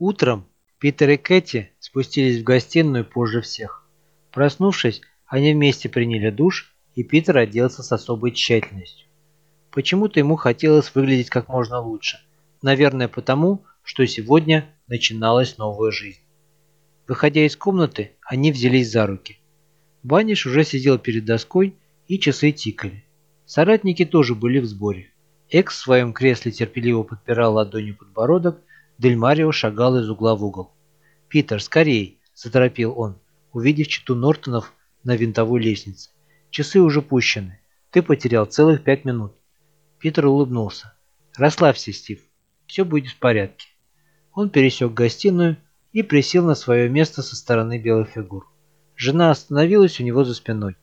Утром Питер и Кэти спустились в гостиную позже всех. Проснувшись, они вместе приняли душ, и Питер оделся с особой тщательностью. Почему-то ему хотелось выглядеть как можно лучше. Наверное, потому, что сегодня начиналась новая жизнь. Выходя из комнаты, они взялись за руки. Баниш уже сидел перед доской, и часы тикали. Соратники тоже были в сборе. Экс в своем кресле терпеливо подпирал ладонью подбородок, Дель Марио шагал из угла в угол. «Питер, скорей!» – заторопил он, увидев читу Нортонов на винтовой лестнице. «Часы уже пущены. Ты потерял целых пять минут». Питер улыбнулся. «Расслабься, Стив. Все будет в порядке». Он пересек гостиную и присел на свое место со стороны белых фигур. Жена остановилась у него за спиной.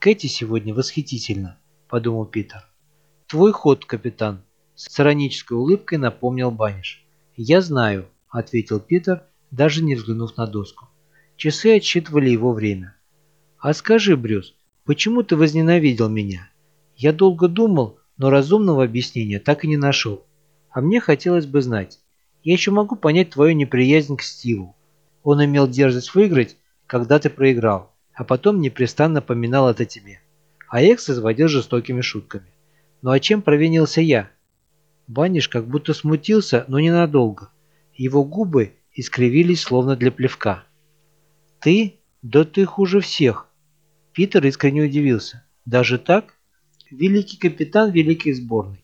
«Кэти сегодня восхитительно», – подумал Питер. «Твой ход, капитан», – с иронической улыбкой напомнил Баниш. «Я знаю», – ответил Питер, даже не взглянув на доску. Часы отсчитывали его время. «А скажи, Брюс, почему ты возненавидел меня? Я долго думал, но разумного объяснения так и не нашел. А мне хотелось бы знать. Я еще могу понять твою неприязнь к Стиву. Он имел дерзость выиграть, когда ты проиграл, а потом непрестанно поминал это тебе. А Экс изводил жестокими шутками. Ну а чем провинился я? Баниш как будто смутился, но ненадолго. Его губы искривились, словно для плевка. «Ты? Да ты хуже всех!» Питер искренне удивился. «Даже так?» «Великий капитан великой сборной»,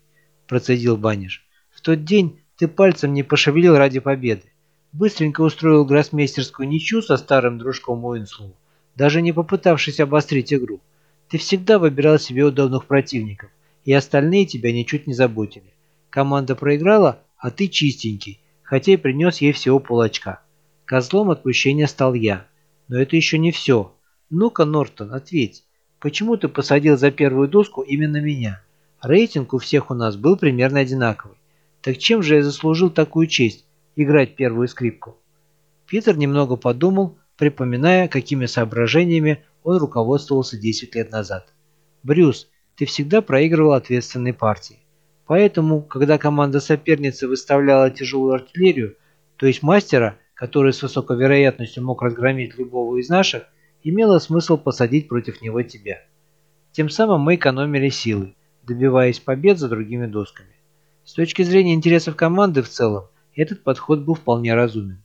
процедил Баниш. «В тот день ты пальцем не пошевелил ради победы. Быстренько устроил гроссмейстерскую ничью со старым дружком Уинслоу, даже не попытавшись обострить игру. Ты всегда выбирал себе удобных противников, и остальные тебя ничуть не заботили. Команда проиграла, а ты чистенький, хотя и принес ей всего пол-очка. Козлом отпущения стал я. Но это еще не все. Ну-ка, Нортон, ответь. Почему ты посадил за первую доску именно меня? Рейтинг у всех у нас был примерно одинаковый. Так чем же я заслужил такую честь играть первую скрипку? Питер немного подумал, припоминая, какими соображениями он руководствовался 10 лет назад. «Брюс, ты всегда проигрывал ответственные партии. Поэтому, когда команда соперницы выставляла тяжелую артиллерию, то есть мастера, который с высокой вероятностью мог разгромить любого из наших, имело смысл посадить против него тебя. Тем самым мы экономили силы, добиваясь побед за другими досками. С точки зрения интересов команды в целом, этот подход был вполне разумен.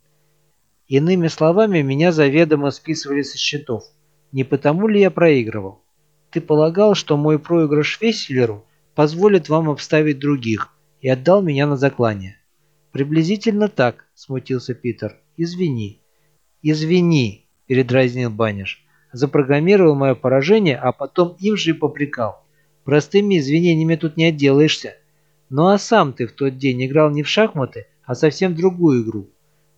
Иными словами, меня заведомо списывали со счетов. Не потому ли я проигрывал? Ты полагал, что мой проигрыш Весселеру позволит вам обставить других, и отдал меня на заклание. Приблизительно так, смутился Питер. Извини. Извини, передразнил Баниш. Запрограммировал мое поражение, а потом им же и попрекал. Простыми извинениями тут не отделаешься. Ну а сам ты в тот день играл не в шахматы, а совсем другую игру.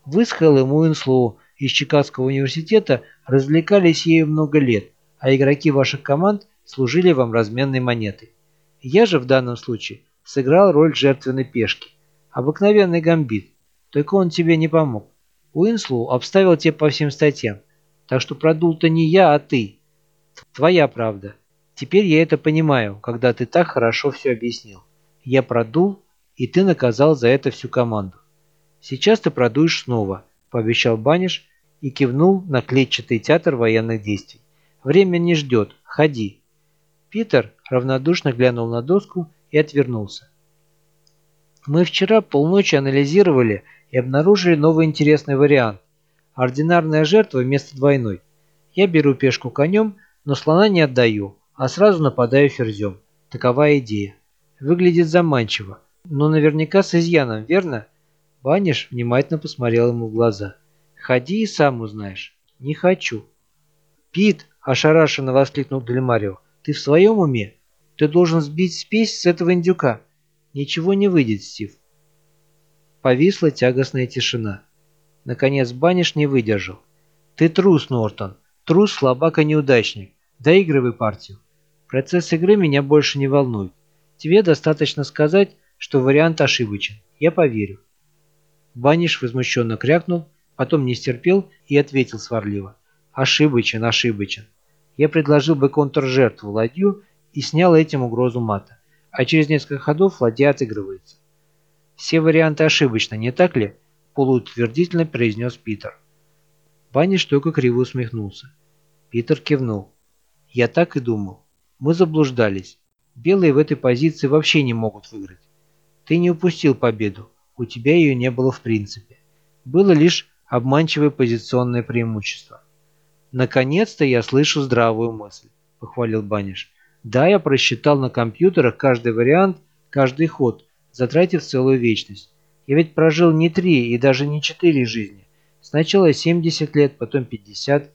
Вы с Хэллом Уинслоу из Чикагского университета развлекались ею много лет, а игроки ваших команд служили вам разменной монетой. Я же в данном случае сыграл роль жертвенной пешки. Обыкновенный гамбит. Только он тебе не помог. Уинслоу обставил тебя по всем статьям. Так что продул-то не я, а ты. Твоя правда. Теперь я это понимаю, когда ты так хорошо все объяснил. Я продул, и ты наказал за это всю команду. Сейчас ты продуешь снова, пообещал Баниш и кивнул на клетчатый театр военных действий. Время не ждет, ходи. Питер равнодушно глянул на доску и отвернулся. Мы вчера полночи анализировали и обнаружили новый интересный вариант. Ординарная жертва вместо двойной. Я беру пешку конем, но слона не отдаю, а сразу нападаю ферзем. Такова идея. Выглядит заманчиво, но наверняка с изъяном, верно? Баниш внимательно посмотрел ему в глаза. Ходи и сам узнаешь. Не хочу. Пит, ошарашенно воскликнул Дельмарио. Ты в своем уме? Ты должен сбить спесь с этого индюка. Ничего не выйдет, Стив. Повисла тягостная тишина. Наконец Баниш не выдержал. Ты трус, Нортон. Трус, слабак и неудачник. Доигрывай партию. Процесс игры меня больше не волнует. Тебе достаточно сказать, что вариант ошибочен. Я поверю. Баниш возмущенно крякнул, потом не стерпел и ответил сварливо. Ошибочен, ошибочен я предложил бы контржертву ладью и снял этим угрозу мата. А через несколько ходов ладья отыгрывается. Все варианты ошибочны, не так ли? полуутвердительно произнес Питер. Банниш только криво усмехнулся. Питер кивнул. Я так и думал. Мы заблуждались. Белые в этой позиции вообще не могут выиграть. Ты не упустил победу. У тебя ее не было в принципе. Было лишь обманчивое позиционное преимущество. «Наконец-то я слышу здравую мысль», – похвалил Баниш. «Да, я просчитал на компьютерах каждый вариант, каждый ход, затратив целую вечность. Я ведь прожил не три и даже не четыре жизни. Сначала 70 лет, потом 50.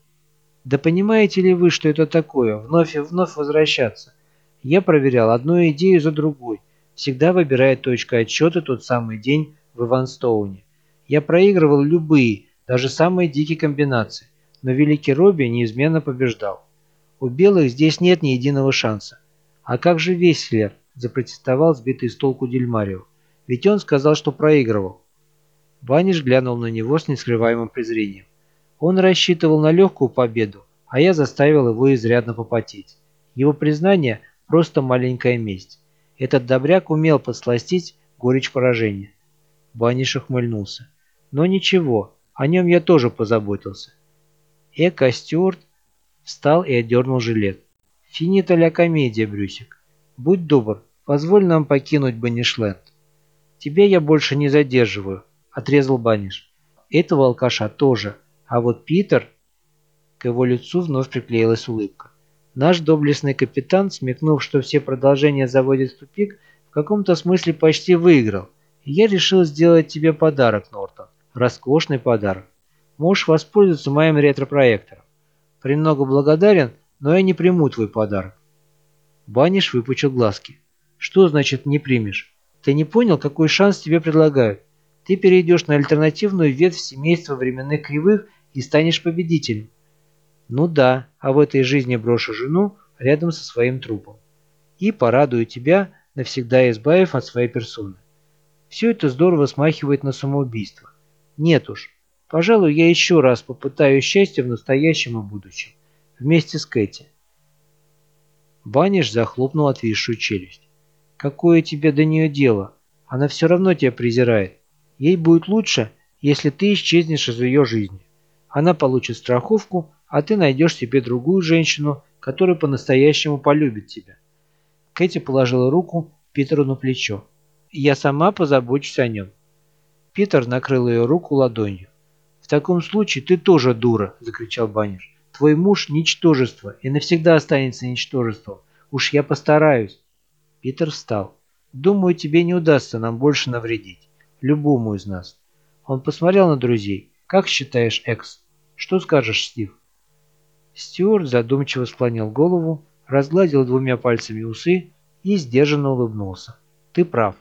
Да понимаете ли вы, что это такое, вновь и вновь возвращаться? Я проверял одну идею за другой, всегда выбирая точкой отсчета тот самый день в Иванстоуне. Я проигрывал любые, даже самые дикие комбинации, но Великий Робби неизменно побеждал. У белых здесь нет ни единого шанса. А как же Веселер? запротестовал сбитый с толку Дельмарио. Ведь он сказал, что проигрывал. Баниш глянул на него с нескрываемым презрением. Он рассчитывал на легкую победу, а я заставил его изрядно попотеть. Его признание – просто маленькая месть. Этот добряк умел подсластить горечь поражения. Баниш ухмыльнулся. Но ничего, о нем я тоже позаботился. Эко Стюарт встал и отдернул жилет. «Финита ля комедия, Брюсик. Будь добр, позволь нам покинуть Банишленд». «Тебя я больше не задерживаю», – отрезал Баниш. «Этого алкаша тоже, а вот Питер...» К его лицу вновь приклеилась улыбка. Наш доблестный капитан, смекнув, что все продолжения заводят в тупик, в каком-то смысле почти выиграл. И я решил сделать тебе подарок, Нортон. Роскошный подарок. Можешь воспользоваться моим ретро-проектором. Премного благодарен, но я не приму твой подарок. Баниш выпучил глазки. Что значит не примешь? Ты не понял, какой шанс тебе предлагают? Ты перейдешь на альтернативную ветвь семейства временных кривых и станешь победителем. Ну да, а в этой жизни брошу жену рядом со своим трупом. И порадую тебя, навсегда избавив от своей персоны. Все это здорово смахивает на самоубийство. Нет уж. Пожалуй, я еще раз попытаюсь счастье в настоящем и будущем. Вместе с Кэти. Баниш захлопнул отвисшую челюсть. Какое тебе до нее дело? Она все равно тебя презирает. Ей будет лучше, если ты исчезнешь из ее жизни. Она получит страховку, а ты найдешь себе другую женщину, которая по-настоящему полюбит тебя. Кэти положила руку Питеру на плечо. Я сама позабочусь о нем. Питер накрыл ее руку ладонью. «В таком случае ты тоже дура!» – закричал Банниш. «Твой муж – ничтожество и навсегда останется ничтожеством. Уж я постараюсь!» Питер встал. «Думаю, тебе не удастся нам больше навредить. Любому из нас». Он посмотрел на друзей. «Как считаешь, Экс? Что скажешь, Стив?» Стюарт задумчиво склонил голову, разгладил двумя пальцами усы и сдержанно улыбнулся. «Ты прав.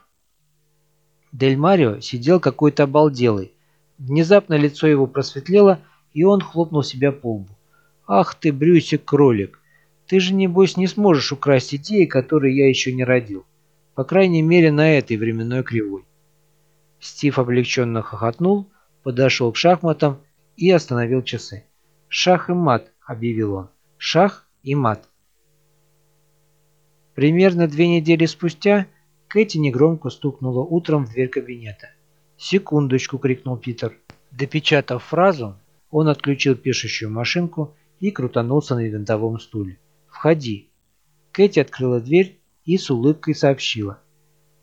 Дель Марио сидел какой-то обалделый. Внезапно лицо его просветлело, и он хлопнул себя по лбу. «Ах ты, Брюсик-кролик! Ты же, небось, не сможешь украсть идеи, которые я еще не родил. По крайней мере, на этой временной кривой». Стив облегченно хохотнул, подошел к шахматам и остановил часы. «Шах и мат», — объявил он. «Шах и мат». Примерно две недели спустя Кэти негромко стукнула утром в дверь кабинета. «Секундочку!» – крикнул Питер. Допечатав фразу, он отключил пишущую машинку и крутанулся на винтовом стуле. «Входи!» Кэти открыла дверь и с улыбкой сообщила.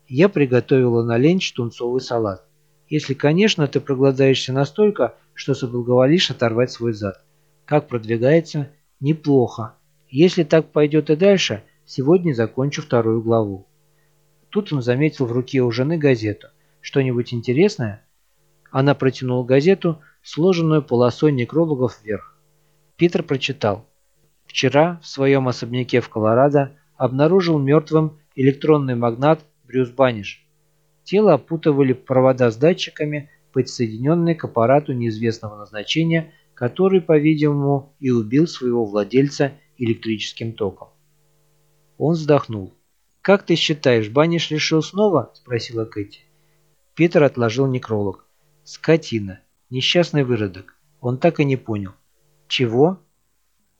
«Я приготовила на ленч тунцовый салат. Если, конечно, ты проголодаешься настолько, что соблаговолишь оторвать свой зад. Как продвигается? Неплохо. Если так пойдет и дальше, сегодня закончу вторую главу. Тут он заметил в руке у жены газету. «Что-нибудь интересное?» Она протянула газету, сложенную полосой некрологов вверх. Питер прочитал. Вчера в своем особняке в Колорадо обнаружил мертвым электронный магнат Брюс Баниш. Тело опутывали провода с датчиками, подсоединенные к аппарату неизвестного назначения, который, по-видимому, и убил своего владельца электрическим током. Он вздохнул. «Как ты считаешь, Баниш решил снова?» – спросила Кэти. Питер отложил некролог. «Скотина. Несчастный выродок. Он так и не понял». «Чего?»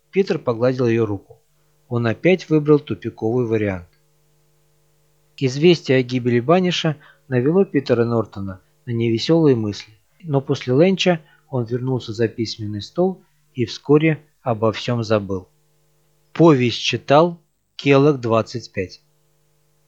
Питер погладил ее руку. Он опять выбрал тупиковый вариант. Известие о гибели Баниша навело Питера Нортона на невеселые мысли. но после ленча он вернулся за письменный стол и вскоре обо всем забыл. Повесть читал Келлог 25.